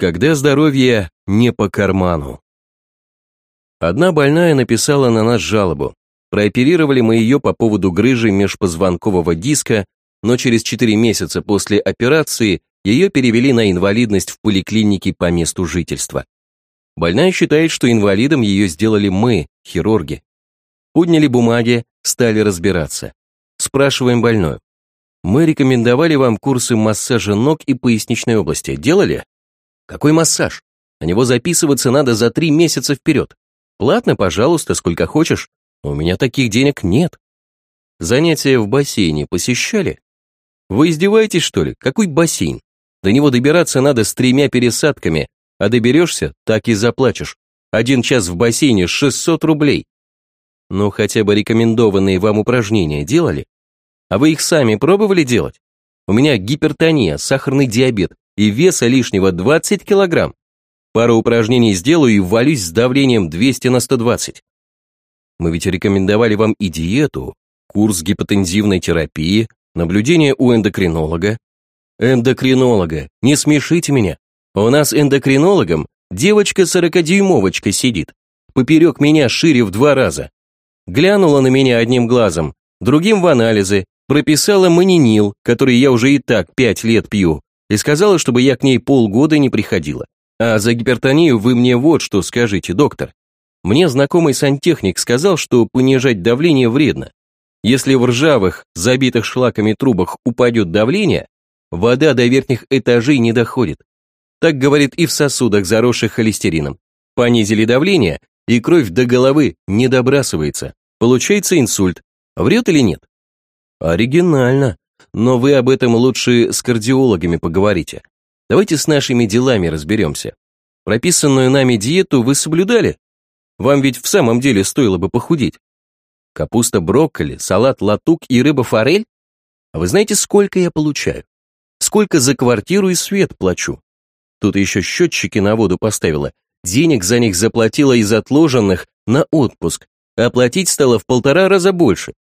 Когда здоровье не по карману. Одна больная написала на нас жалобу. Прооперировали мы ее по поводу грыжи межпозвонкового диска, но через 4 месяца после операции ее перевели на инвалидность в поликлинике по месту жительства. Больная считает, что инвалидом ее сделали мы, хирурги. Подняли бумаги, стали разбираться. Спрашиваем больную. Мы рекомендовали вам курсы массажа ног и поясничной области. Делали? Какой массаж? На него записываться надо за три месяца вперед. Платно, пожалуйста, сколько хочешь. у меня таких денег нет. Занятия в бассейне посещали? Вы издеваетесь, что ли? Какой бассейн? До него добираться надо с тремя пересадками, а доберешься, так и заплачешь. Один час в бассейне 600 рублей. Ну, хотя бы рекомендованные вам упражнения делали? А вы их сами пробовали делать? У меня гипертония, сахарный диабет, и веса лишнего 20 килограмм. Пару упражнений сделаю и валюсь с давлением 200 на 120. Мы ведь рекомендовали вам и диету, курс гипотензивной терапии, наблюдение у эндокринолога. Эндокринолога, не смешите меня. У нас эндокринологом девочка-сорокадюймовочка сидит, поперек меня шире в два раза. Глянула на меня одним глазом, другим в анализы, прописала манинил, который я уже и так пять лет пью, и сказала, чтобы я к ней полгода не приходила. А за гипертонию вы мне вот что скажите, доктор. Мне знакомый сантехник сказал, что понижать давление вредно. Если в ржавых, забитых шлаками трубах упадет давление, вода до верхних этажей не доходит. Так говорит и в сосудах, заросших холестерином. Понизили давление, и кровь до головы не добрасывается. Получается инсульт. Врет или нет? Оригинально. Но вы об этом лучше с кардиологами поговорите. Давайте с нашими делами разберемся. Прописанную нами диету вы соблюдали? Вам ведь в самом деле стоило бы похудеть. Капуста брокколи, салат латук и рыба-форель? А вы знаете, сколько я получаю? Сколько за квартиру и свет плачу? Тут еще счетчики на воду поставила. Денег за них заплатила из отложенных на отпуск, а платить стало в полтора раза больше.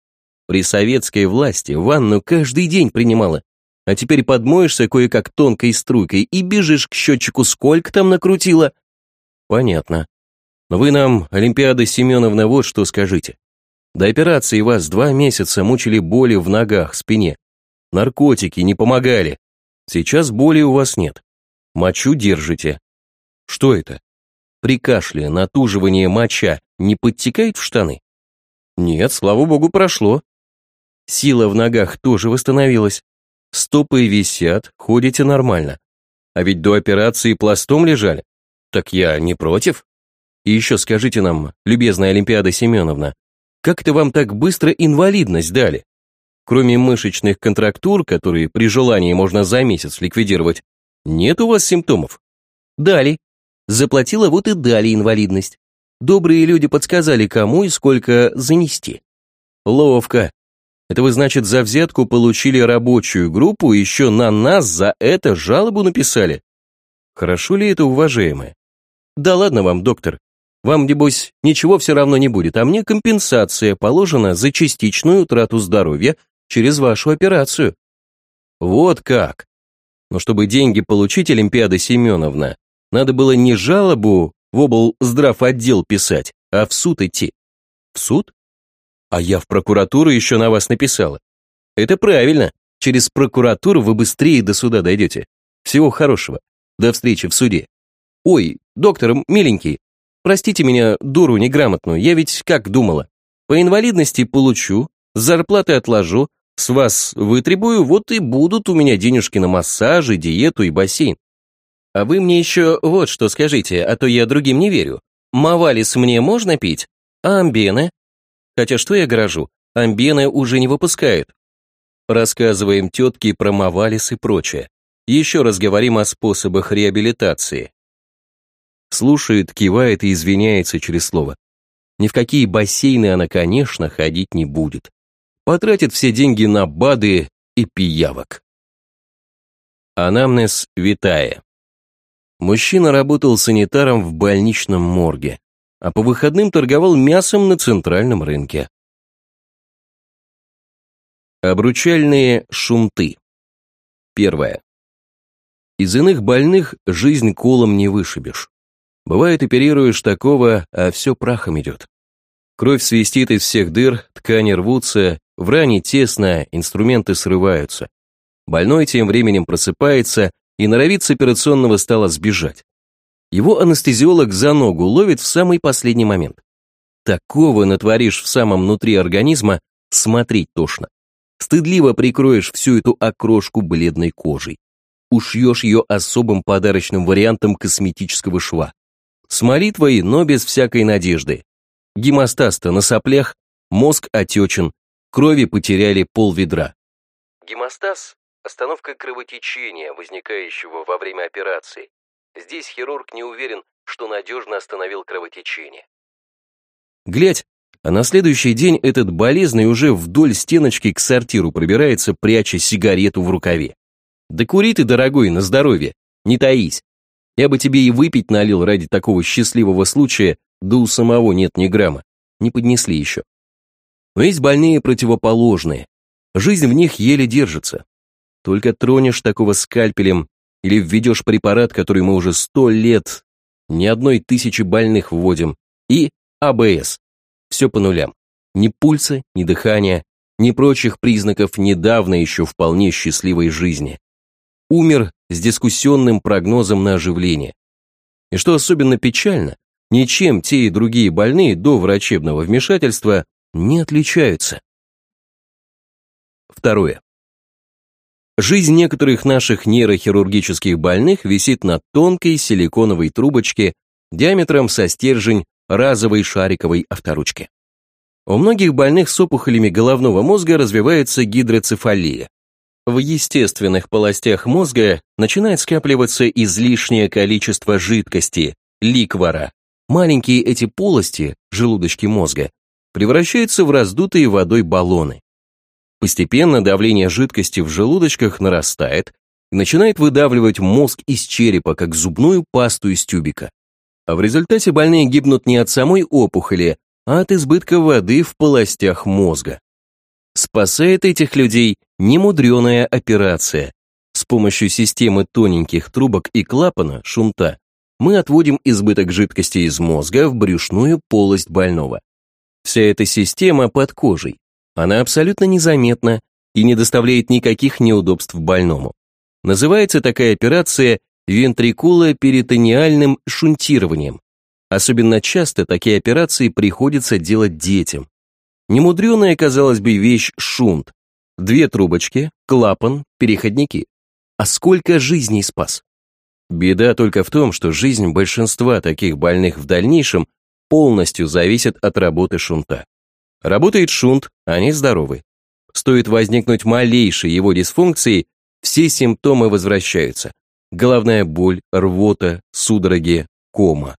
При советской власти ванну каждый день принимала, а теперь подмоешься кое-как тонкой струйкой и бежишь к счетчику, сколько там накрутила. Понятно. Но вы нам, Олимпиада Семеновна, вот что скажите. До операции вас два месяца мучили боли в ногах, спине. Наркотики не помогали. Сейчас боли у вас нет. Мочу держите. Что это? При кашле натуживание моча не подтекает в штаны? Нет, слава богу, прошло. Сила в ногах тоже восстановилась. Стопы висят, ходите нормально. А ведь до операции пластом лежали. Так я не против. И еще скажите нам, любезная Олимпиада Семеновна, как это вам так быстро инвалидность дали? Кроме мышечных контрактур, которые при желании можно за месяц ликвидировать, нет у вас симптомов? Дали. Заплатила, вот и дали инвалидность. Добрые люди подсказали, кому и сколько занести. Ловко. Это вы, значит, за взятку получили рабочую группу и еще на нас за это жалобу написали? Хорошо ли это, уважаемое? Да ладно вам, доктор. Вам, небось, ничего все равно не будет, а мне компенсация положена за частичную утрату здоровья через вашу операцию. Вот как. Но чтобы деньги получить, Олимпиада Семеновна, надо было не жалобу в обл. отдел писать, а в суд идти. В суд? А я в прокуратуру еще на вас написала. Это правильно. Через прокуратуру вы быстрее до суда дойдете. Всего хорошего. До встречи в суде. Ой, доктор, миленький, простите меня, дуру неграмотную, я ведь как думала. По инвалидности получу, зарплаты отложу, с вас вытребую, вот и будут у меня денежки на массажи, диету и бассейн. А вы мне еще вот что скажите, а то я другим не верю. Мавалис мне можно пить? А амбены? Хотя что я грожу, амбены уже не выпускают. Рассказываем тетке про Мавалис и прочее. Еще раз говорим о способах реабилитации. Слушает, кивает и извиняется через слово. Ни в какие бассейны она, конечно, ходить не будет. Потратит все деньги на БАДы и пиявок. Анамнез Витая. Мужчина работал санитаром в больничном морге а по выходным торговал мясом на центральном рынке. Обручальные шумты. Первое. Из иных больных жизнь колом не вышибешь. Бывает, оперируешь такого, а все прахом идет. Кровь свистит из всех дыр, ткани рвутся, в ране тесно, инструменты срываются. Больной тем временем просыпается и норовит с операционного стола сбежать. Его анестезиолог за ногу ловит в самый последний момент. Такого натворишь в самом внутри организма, смотреть тошно. Стыдливо прикроешь всю эту окрошку бледной кожей. Ушьешь ее особым подарочным вариантом косметического шва. С молитвой, но без всякой надежды. Гемостаз-то на соплях, мозг отечен, крови потеряли пол ведра. Гемостаз – остановка кровотечения, возникающего во время операции. Здесь хирург не уверен, что надежно остановил кровотечение. Глядь, а на следующий день этот болезный уже вдоль стеночки к сортиру пробирается, пряча сигарету в рукаве. Да кури ты, дорогой, на здоровье, не таись. Я бы тебе и выпить налил ради такого счастливого случая, да у самого нет ни грамма. Не поднесли еще. Но есть больные противоположные. Жизнь в них еле держится. Только тронешь такого скальпелем или введешь препарат, который мы уже сто лет, ни одной тысячи больных вводим, и АБС. Все по нулям. Ни пульса, ни дыхания, ни прочих признаков недавно еще вполне счастливой жизни. Умер с дискуссионным прогнозом на оживление. И что особенно печально, ничем те и другие больные до врачебного вмешательства не отличаются. Второе. Жизнь некоторых наших нейрохирургических больных висит на тонкой силиконовой трубочке диаметром со стержень разовой шариковой авторучки. У многих больных с опухолями головного мозга развивается гидроцефалия. В естественных полостях мозга начинает скапливаться излишнее количество жидкости, ликвора. Маленькие эти полости, желудочки мозга, превращаются в раздутые водой баллоны. Постепенно давление жидкости в желудочках нарастает и начинает выдавливать мозг из черепа, как зубную пасту из тюбика. А в результате больные гибнут не от самой опухоли, а от избытка воды в полостях мозга. Спасает этих людей немудреная операция. С помощью системы тоненьких трубок и клапана, шунта, мы отводим избыток жидкости из мозга в брюшную полость больного. Вся эта система под кожей. Она абсолютно незаметна и не доставляет никаких неудобств больному. Называется такая операция вентрикулоперитониальным шунтированием. Особенно часто такие операции приходится делать детям. Немудреная, казалось бы, вещь шунт. Две трубочки, клапан, переходники. А сколько жизней спас? Беда только в том, что жизнь большинства таких больных в дальнейшем полностью зависит от работы шунта. Работает шунт, они здоровы. Стоит возникнуть малейшей его дисфункции, все симптомы возвращаются. Головная боль, рвота, судороги, кома.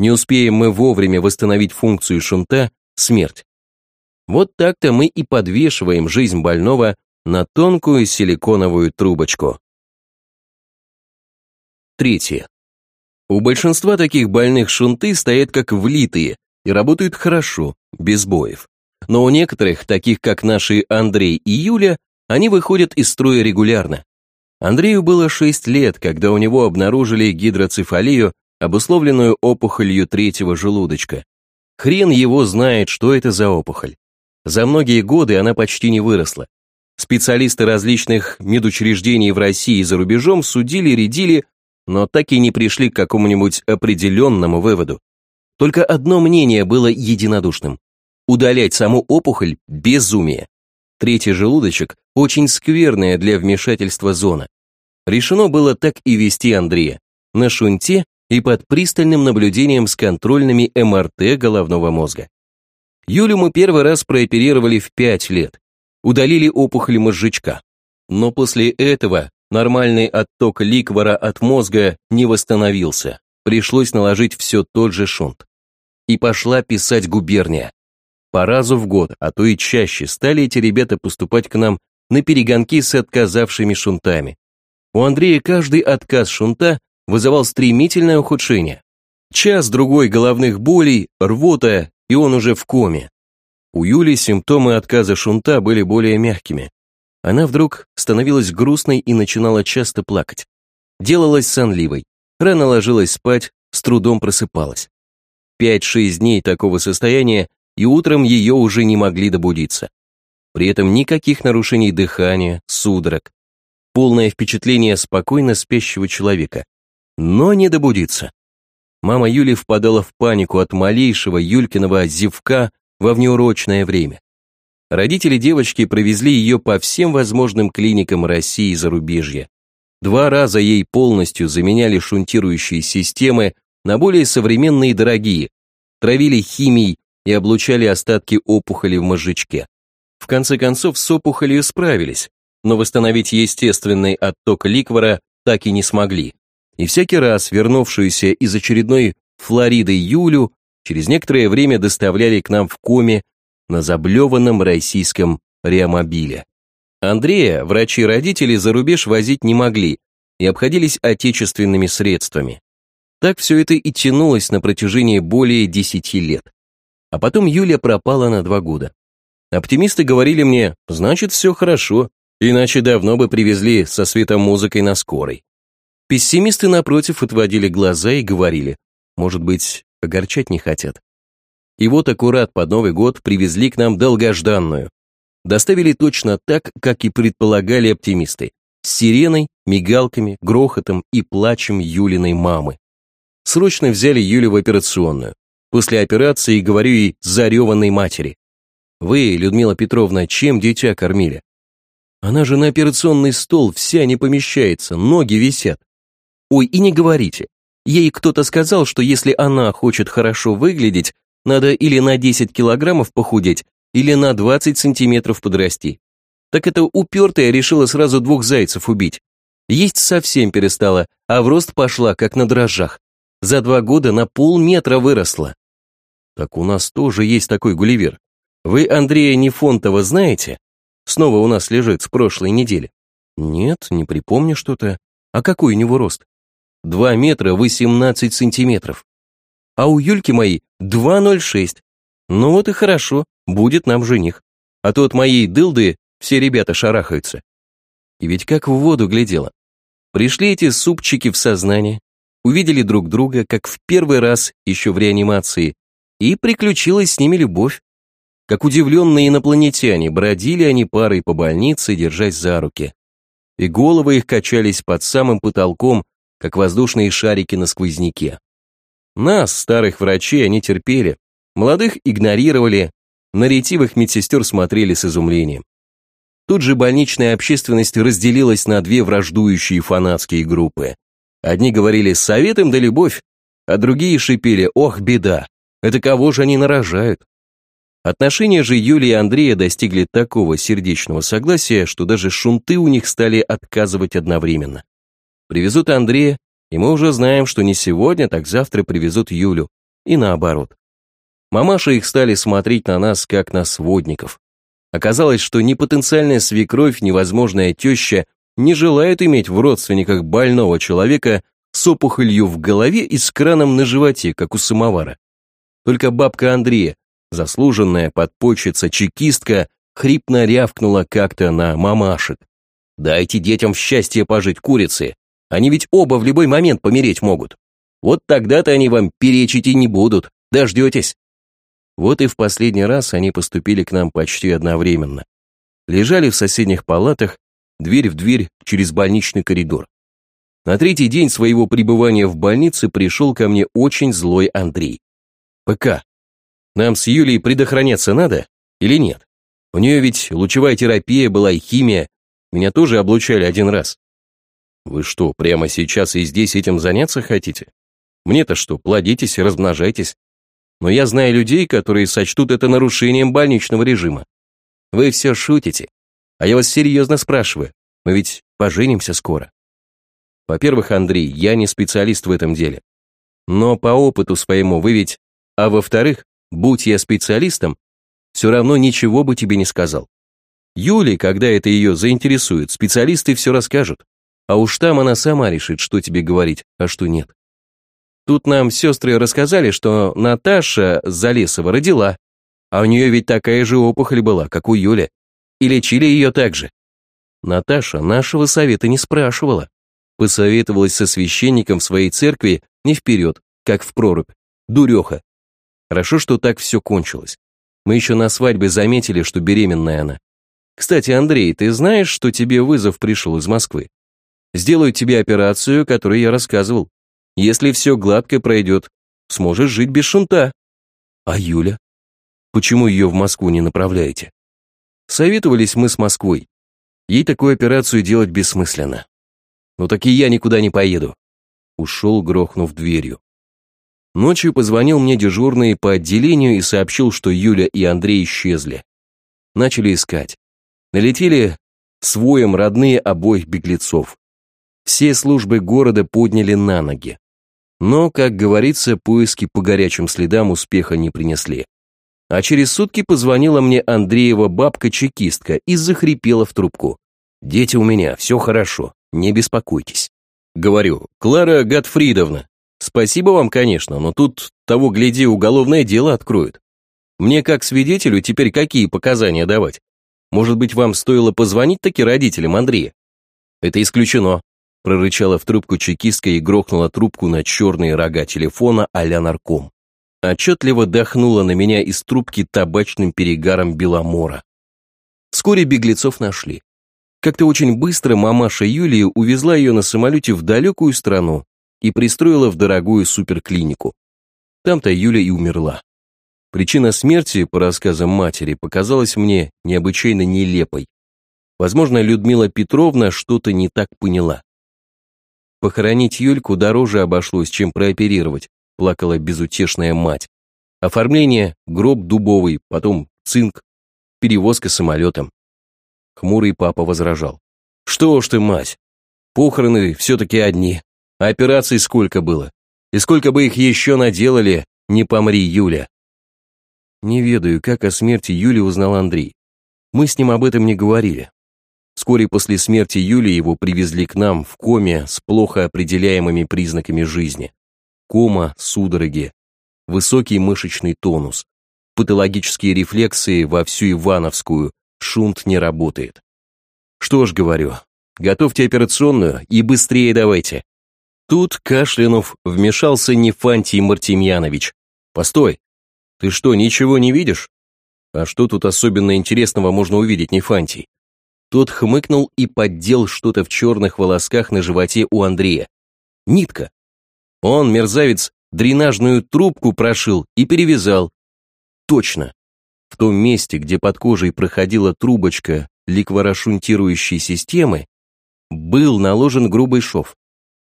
Не успеем мы вовремя восстановить функцию шунта – смерть. Вот так-то мы и подвешиваем жизнь больного на тонкую силиконовую трубочку. Третье. У большинства таких больных шунты стоят как влитые и работают хорошо, без боев. Но у некоторых, таких как наши Андрей и Юля, они выходят из строя регулярно. Андрею было 6 лет, когда у него обнаружили гидроцефалию, обусловленную опухолью третьего желудочка. Хрен его знает, что это за опухоль. За многие годы она почти не выросла. Специалисты различных медучреждений в России и за рубежом судили-редили, но так и не пришли к какому-нибудь определенному выводу. Только одно мнение было единодушным. Удалять саму опухоль – безумие. Третий желудочек – очень скверная для вмешательства зона. Решено было так и вести Андрея. На шунте и под пристальным наблюдением с контрольными МРТ головного мозга. Юлю мы первый раз прооперировали в 5 лет. Удалили опухоль мозжечка. Но после этого нормальный отток ликвора от мозга не восстановился. Пришлось наложить все тот же шунт. И пошла писать губерния. По разу в год, а то и чаще, стали эти ребята поступать к нам на перегонки с отказавшими шунтами. У Андрея каждый отказ шунта вызывал стремительное ухудшение. Час-другой головных болей, рвота, и он уже в коме. У Юли симптомы отказа шунта были более мягкими. Она вдруг становилась грустной и начинала часто плакать. делалась сонливой, рано ложилась спать, с трудом просыпалась. Пять-шесть дней такого состояния, и утром ее уже не могли добудиться. При этом никаких нарушений дыхания, судорог. Полное впечатление спокойно спящего человека. Но не добудиться. Мама Юли впадала в панику от малейшего Юлькиного зевка во внеурочное время. Родители девочки провезли ее по всем возможным клиникам России и зарубежья. Два раза ей полностью заменяли шунтирующие системы на более современные и дорогие, травили химией и облучали остатки опухоли в мозжечке. В конце концов с опухолью справились, но восстановить естественный отток ликвора так и не смогли. И всякий раз вернувшуюся из очередной Флориды Юлю через некоторое время доставляли к нам в коме на заблеванном российском реамобиле. Андрея врачи-родители за рубеж возить не могли и обходились отечественными средствами. Так все это и тянулось на протяжении более 10 лет. А потом Юля пропала на два года. Оптимисты говорили мне, значит, все хорошо, иначе давно бы привезли со светом музыкой на скорой. Пессимисты, напротив, отводили глаза и говорили, может быть, огорчать не хотят. И вот аккурат под Новый год привезли к нам долгожданную. Доставили точно так, как и предполагали оптимисты, с сиреной, мигалками, грохотом и плачем Юлиной мамы. Срочно взяли Юлю в операционную. После операции говорю ей зареванной матери. Вы, Людмила Петровна, чем дитя кормили? Она же на операционный стол вся не помещается, ноги висят. Ой, и не говорите. Ей кто-то сказал, что если она хочет хорошо выглядеть, надо или на 10 килограммов похудеть, или на 20 сантиметров подрасти. Так эта упертая решила сразу двух зайцев убить. Есть совсем перестала, а в рост пошла, как на дрожжах. За два года на полметра выросла. Так у нас тоже есть такой Гулливер. Вы Андрея Нефонтова знаете? Снова у нас лежит с прошлой недели. Нет, не припомню что-то. А какой у него рост? Два метра восемнадцать сантиметров. А у Юльки моей два ноль шесть. Ну вот и хорошо, будет нам жених. А то от моей дылды все ребята шарахаются. И ведь как в воду глядела. Пришли эти супчики в сознание, увидели друг друга, как в первый раз еще в реанимации, и приключилась с ними любовь. Как удивленные инопланетяне, бродили они парой по больнице, держась за руки. И головы их качались под самым потолком, как воздушные шарики на сквозняке. Нас, старых врачей, они терпели, молодых игнорировали, на ретивых медсестер смотрели с изумлением. Тут же больничная общественность разделилась на две враждующие фанатские группы. Одни говорили «совет им да любовь», а другие шипели «ох, беда, это кого же они нарожают?» Отношения же Юли и Андрея достигли такого сердечного согласия, что даже шунты у них стали отказывать одновременно. Привезут Андрея, и мы уже знаем, что не сегодня, так завтра привезут Юлю, и наоборот. Мамаши их стали смотреть на нас, как на сводников. Оказалось, что ни потенциальная свекровь, ни возможная теща не желает иметь в родственниках больного человека с опухолью в голове и с краном на животе, как у самовара. Только бабка Андрея, заслуженная подпольщица-чекистка, хрипно рявкнула как-то на мамашек. «Дайте детям в счастье пожить курицы, они ведь оба в любой момент помереть могут. Вот тогда-то они вам перечить и не будут, дождетесь». Вот и в последний раз они поступили к нам почти одновременно. Лежали в соседних палатах, дверь в дверь через больничный коридор. На третий день своего пребывания в больнице пришел ко мне очень злой Андрей. ПК. Нам с Юлей предохраняться надо или нет? У нее ведь лучевая терапия была и химия. Меня тоже облучали один раз. Вы что, прямо сейчас и здесь этим заняться хотите? Мне-то что, плодитесь размножайтесь. Но я знаю людей, которые сочтут это нарушением больничного режима. Вы все шутите. А я вас серьезно спрашиваю, мы ведь поженимся скоро. Во-первых, Андрей, я не специалист в этом деле. Но по опыту своему вы ведь... А во-вторых, будь я специалистом, все равно ничего бы тебе не сказал. Юле, когда это ее заинтересует, специалисты все расскажут. А уж там она сама решит, что тебе говорить, а что нет. Тут нам сестры рассказали, что Наташа Залесова родила, а у нее ведь такая же опухоль была, как у Юли и лечили ее так же. Наташа нашего совета не спрашивала. Посоветовалась со священником в своей церкви не вперед, как в прорубь. Дуреха. Хорошо, что так все кончилось. Мы еще на свадьбе заметили, что беременная она. Кстати, Андрей, ты знаешь, что тебе вызов пришел из Москвы? Сделаю тебе операцию, которую я рассказывал. Если все гладко пройдет, сможешь жить без шунта. А Юля? Почему ее в Москву не направляете? Советовались мы с Москвой. Ей такую операцию делать бессмысленно. Ну так и я никуда не поеду. Ушел, грохнув дверью. Ночью позвонил мне дежурный по отделению и сообщил, что Юля и Андрей исчезли. Начали искать. Налетели своем родные обоих беглецов. Все службы города подняли на ноги. Но, как говорится, поиски по горячим следам успеха не принесли. А через сутки позвонила мне Андреева бабка-чекистка и захрипела в трубку. «Дети у меня, все хорошо, не беспокойтесь». Говорю, «Клара Гатфридовна, спасибо вам, конечно, но тут, того гляди, уголовное дело откроют. Мне как свидетелю теперь какие показания давать? Может быть, вам стоило позвонить таки родителям Андрея? Это исключено, прорычала в трубку чекистка и грохнула трубку на черные рога телефона а-ля нарком. Отчетливо дохнула на меня из трубки табачным перегаром Беломора. Вскоре беглецов нашли. Как-то очень быстро мамаша Юлия увезла ее на самолете в далекую страну и пристроила в дорогую суперклинику. Там-то Юля и умерла. Причина смерти, по рассказам матери, показалась мне необычайно нелепой. Возможно, Людмила Петровна что-то не так поняла. Похоронить Юльку дороже обошлось, чем прооперировать, плакала безутешная мать. Оформление, гроб дубовый, потом цинк, перевозка самолетом. Хмурый папа возражал. Что ж ты, мать, похороны все-таки одни, а операций сколько было? И сколько бы их еще наделали, не помри, Юля. Не ведаю, как о смерти Юли узнал Андрей. Мы с ним об этом не говорили. Вскоре после смерти Юли его привезли к нам в коме с плохо определяемыми признаками жизни. Кома, судороги, высокий мышечный тонус, патологические рефлексы во всю Ивановскую, шунт не работает. Что ж, говорю, готовьте операционную и быстрее давайте. Тут Кашлянув вмешался Нефантий Мартемьянович. Постой, ты что, ничего не видишь? А что тут особенно интересного можно увидеть, Нефантий? Тот хмыкнул и поддел что-то в черных волосках на животе у Андрея. Нитка. Он, мерзавец, дренажную трубку прошил и перевязал. Точно. В том месте, где под кожей проходила трубочка ликворошунтирующей системы, был наложен грубый шов.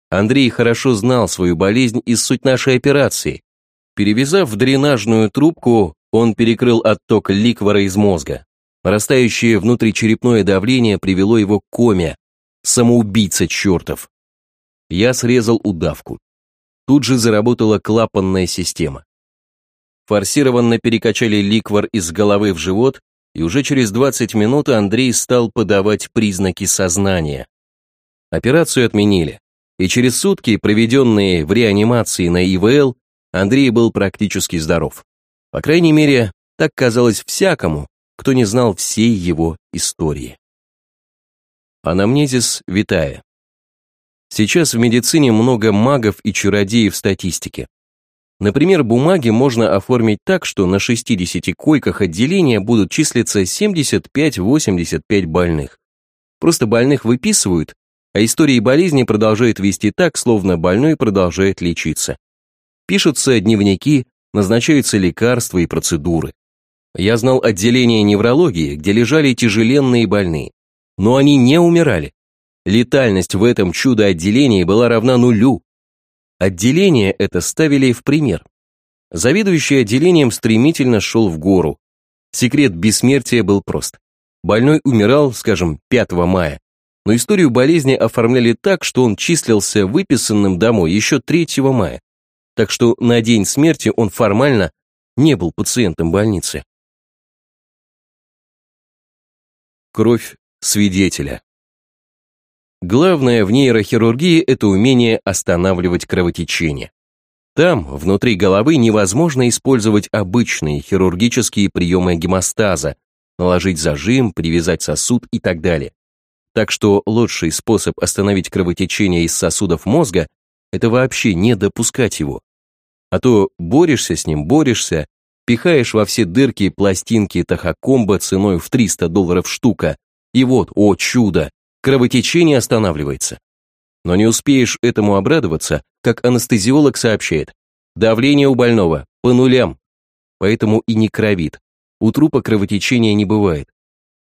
Андрей хорошо знал свою болезнь и суть нашей операции, Перевязав дренажную трубку, он перекрыл отток ликвора из мозга. Растающее внутричерепное давление привело его к коме. Самоубийца чертов. Я срезал удавку. Тут же заработала клапанная система. Форсированно перекачали ликвор из головы в живот, и уже через 20 минут Андрей стал подавать признаки сознания. Операцию отменили, и через сутки, проведенные в реанимации на ИВЛ, Андрей был практически здоров. По крайней мере, так казалось всякому, кто не знал всей его истории. Анамнезис Витая. Сейчас в медицине много магов и чародеев в статистике. Например, бумаги можно оформить так, что на 60 койках отделения будут числиться 75-85 больных. Просто больных выписывают, а истории болезни продолжают вести так, словно больной продолжает лечиться. Пишутся дневники, назначаются лекарства и процедуры. Я знал отделение неврологии, где лежали тяжеленные больные. Но они не умирали. Летальность в этом чудо-отделении была равна нулю. Отделение это ставили в пример. Заведующий отделением стремительно шел в гору. Секрет бессмертия был прост. Больной умирал, скажем, 5 мая, но историю болезни оформляли так, что он числился выписанным домой еще 3 мая так что на день смерти он формально не был пациентом больницы. Кровь свидетеля. Главное в нейрохирургии – это умение останавливать кровотечение. Там, внутри головы, невозможно использовать обычные хирургические приемы гемостаза, наложить зажим, привязать сосуд и так далее. Так что лучший способ остановить кровотечение из сосудов мозга – это вообще не допускать его. А то борешься с ним, борешься, пихаешь во все дырки пластинки тахокомба ценой в 300 долларов штука, и вот, о чудо, кровотечение останавливается. Но не успеешь этому обрадоваться, как анестезиолог сообщает, давление у больного по нулям, поэтому и не кровит. У трупа кровотечения не бывает.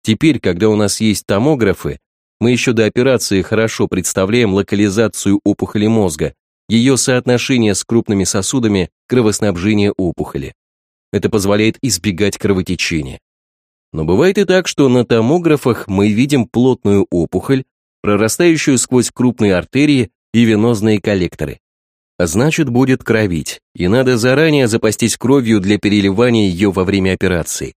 Теперь, когда у нас есть томографы, мы еще до операции хорошо представляем локализацию опухоли мозга, ее соотношение с крупными сосудами кровоснабжения опухоли. Это позволяет избегать кровотечения. Но бывает и так, что на томографах мы видим плотную опухоль, прорастающую сквозь крупные артерии и венозные коллекторы. А значит, будет кровить, и надо заранее запастись кровью для переливания ее во время операции.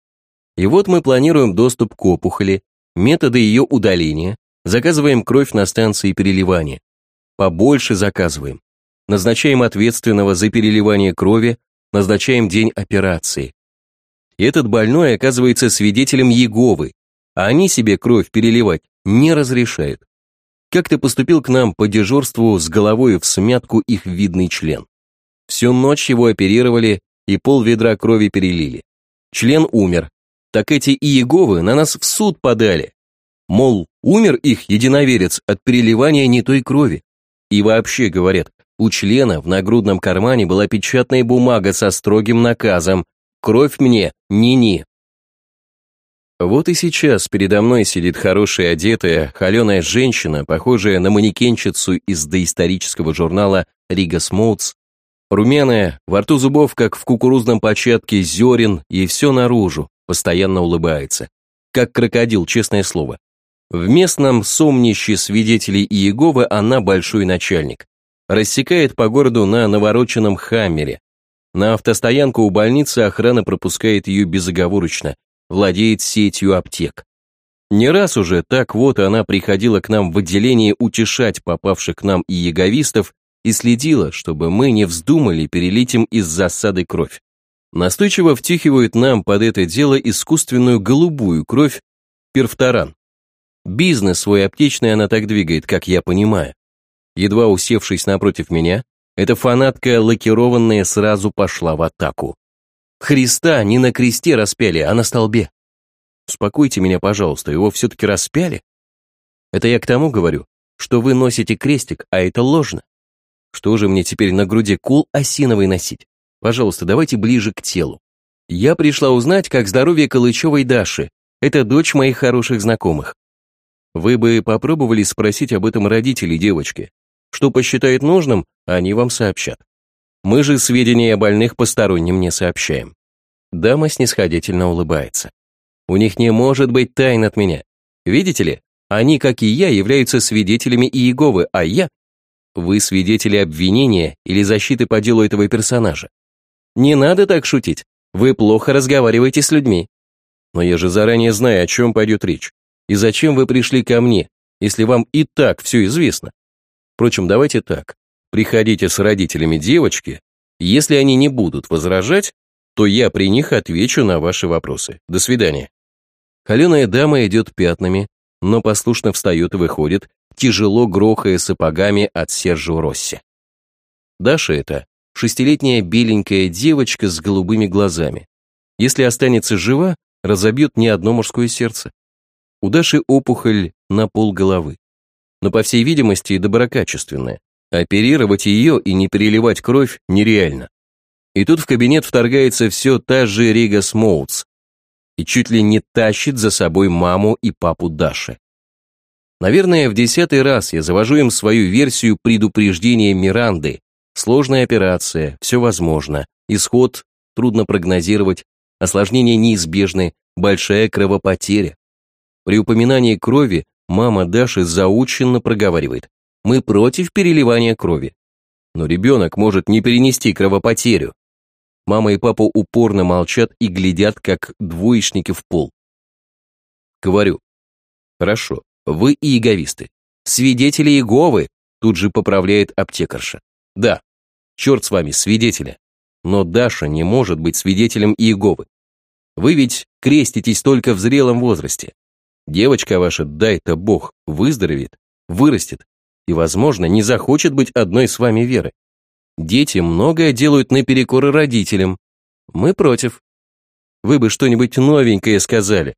И вот мы планируем доступ к опухоли, методы ее удаления, заказываем кровь на станции переливания. Побольше заказываем. Назначаем ответственного за переливание крови, назначаем день операции. И этот больной оказывается свидетелем Еговы, а они себе кровь переливать не разрешают. Как-то поступил к нам по дежурству с головой в смятку их видный член. Всю ночь его оперировали и пол ведра крови перелили. Член умер. Так эти Иеговы на нас в суд подали. Мол, умер их единоверец от переливания не той крови. И вообще, говорят, у члена в нагрудном кармане была печатная бумага со строгим наказом «Кровь мне, ни-ни». Вот и сейчас передо мной сидит хорошая одетая, холеная женщина, похожая на манекенщицу из доисторического журнала «Рига Смоутс», румяная, во рту зубов, как в кукурузном початке зерен, и все наружу, постоянно улыбается. Как крокодил, честное слово. В местном сомнище свидетелей Иеговы она большой начальник рассекает по городу на навороченном хаммере. На автостоянку у больницы охрана пропускает ее безоговорочно, владеет сетью аптек. Не раз уже так вот она приходила к нам в отделение утешать попавших к нам и яговистов и следила, чтобы мы не вздумали перелить им из засады кровь. Настойчиво втихивают нам под это дело искусственную голубую кровь, перфторан. Бизнес свой аптечный она так двигает, как я понимаю. Едва усевшись напротив меня, эта фанатка лакированная сразу пошла в атаку. Христа не на кресте распяли, а на столбе. Успокойте меня, пожалуйста, его все-таки распяли? Это я к тому говорю, что вы носите крестик, а это ложно. Что же мне теперь на груди кул осиновый носить? Пожалуйста, давайте ближе к телу. Я пришла узнать, как здоровье Калычевой Даши. Это дочь моих хороших знакомых. Вы бы попробовали спросить об этом родителей девочки. Что посчитает нужным, они вам сообщат. Мы же сведения о больных посторонним не сообщаем. Дама снисходительно улыбается. У них не может быть тайн от меня. Видите ли, они, как и я, являются свидетелями Иеговы, а я... Вы свидетели обвинения или защиты по делу этого персонажа. Не надо так шутить. Вы плохо разговариваете с людьми. Но я же заранее знаю, о чем пойдет речь. И зачем вы пришли ко мне, если вам и так все известно? Впрочем, давайте так. Приходите с родителями девочки. Если они не будут возражать, то я при них отвечу на ваши вопросы. До свидания. Холеная дама идет пятнами, но послушно встает и выходит, тяжело грохая сапогами от Сержу Росси. Даша это шестилетняя беленькая девочка с голубыми глазами. Если останется жива, разобьет не одно мужское сердце. У Даши опухоль на пол головы но, по всей видимости, доброкачественная. Оперировать ее и не переливать кровь нереально. И тут в кабинет вторгается все та же Рига Смоутс и чуть ли не тащит за собой маму и папу Даши. Наверное, в десятый раз я завожу им свою версию предупреждения Миранды. Сложная операция, все возможно, исход трудно прогнозировать, осложнения неизбежны, большая кровопотеря. При упоминании крови Мама Даши заученно проговаривает. Мы против переливания крови. Но ребенок может не перенести кровопотерю. Мама и папа упорно молчат и глядят, как двоечники в пол. Говорю. Хорошо, вы и иеговисты. Свидетели Иеговы, тут же поправляет аптекарша. Да, черт с вами, свидетеля. Но Даша не может быть свидетелем Иеговы. Вы ведь креститесь только в зрелом возрасте. Девочка ваша, дай-то Бог, выздоровеет, вырастет и, возможно, не захочет быть одной с вами Веры. Дети многое делают наперекор родителям. Мы против. Вы бы что-нибудь новенькое сказали.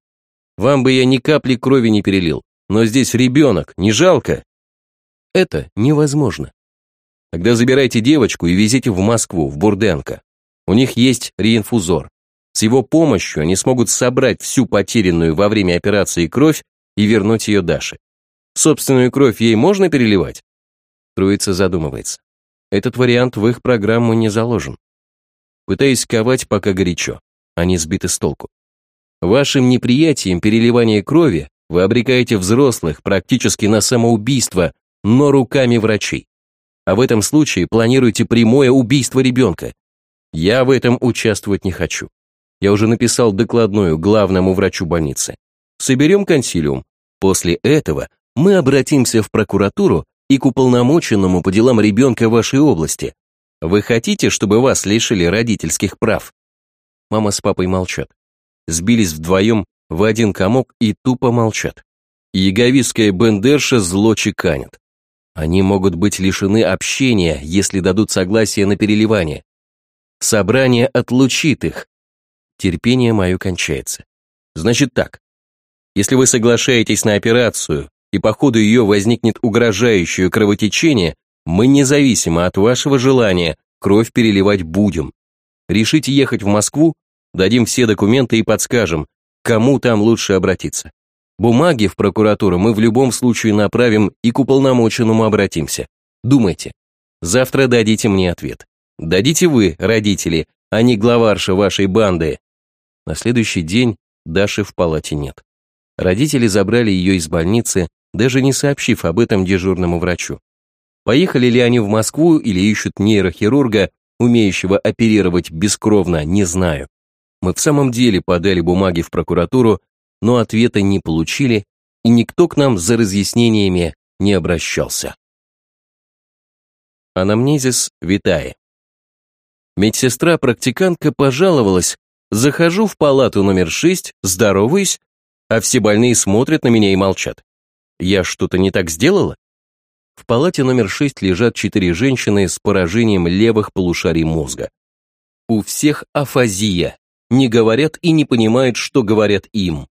Вам бы я ни капли крови не перелил. Но здесь ребенок, не жалко? Это невозможно. Тогда забирайте девочку и везите в Москву, в Бурденко. У них есть реинфузор. С его помощью они смогут собрать всю потерянную во время операции кровь и вернуть ее Даше. Собственную кровь ей можно переливать? Троица задумывается. Этот вариант в их программу не заложен. Пытаясь ковать пока горячо. Они сбиты с толку. Вашим неприятием переливания крови вы обрекаете взрослых практически на самоубийство, но руками врачей. А в этом случае планируете прямое убийство ребенка. Я в этом участвовать не хочу. Я уже написал докладную главному врачу больницы. Соберем консилиум. После этого мы обратимся в прокуратуру и к уполномоченному по делам ребенка вашей области. Вы хотите, чтобы вас лишили родительских прав? Мама с папой молчат. Сбились вдвоем в один комок и тупо молчат. Яговистская бендерша зло чеканит. Они могут быть лишены общения, если дадут согласие на переливание. Собрание отлучит их. Терпение мое кончается. Значит так, если вы соглашаетесь на операцию, и по ходу ее возникнет угрожающее кровотечение, мы независимо от вашего желания кровь переливать будем. Решите ехать в Москву, Дадим все документы и подскажем, кому там лучше обратиться. Бумаги в прокуратуру мы в любом случае направим и к уполномоченному обратимся. Думайте. Завтра дадите мне ответ. Дадите вы, родители, а не главарша вашей банды. На следующий день Даши в палате нет. Родители забрали ее из больницы, даже не сообщив об этом дежурному врачу. Поехали ли они в Москву или ищут нейрохирурга, умеющего оперировать бескровно, не знаю. Мы в самом деле подали бумаги в прокуратуру, но ответа не получили, и никто к нам за разъяснениями не обращался. Анамнезис Витае. Медсестра-практикантка пожаловалась, захожу в палату номер 6, здороваюсь, а все больные смотрят на меня и молчат. Я что-то не так сделала? В палате номер 6 лежат четыре женщины с поражением левых полушарий мозга. У всех афазия, не говорят и не понимают, что говорят им.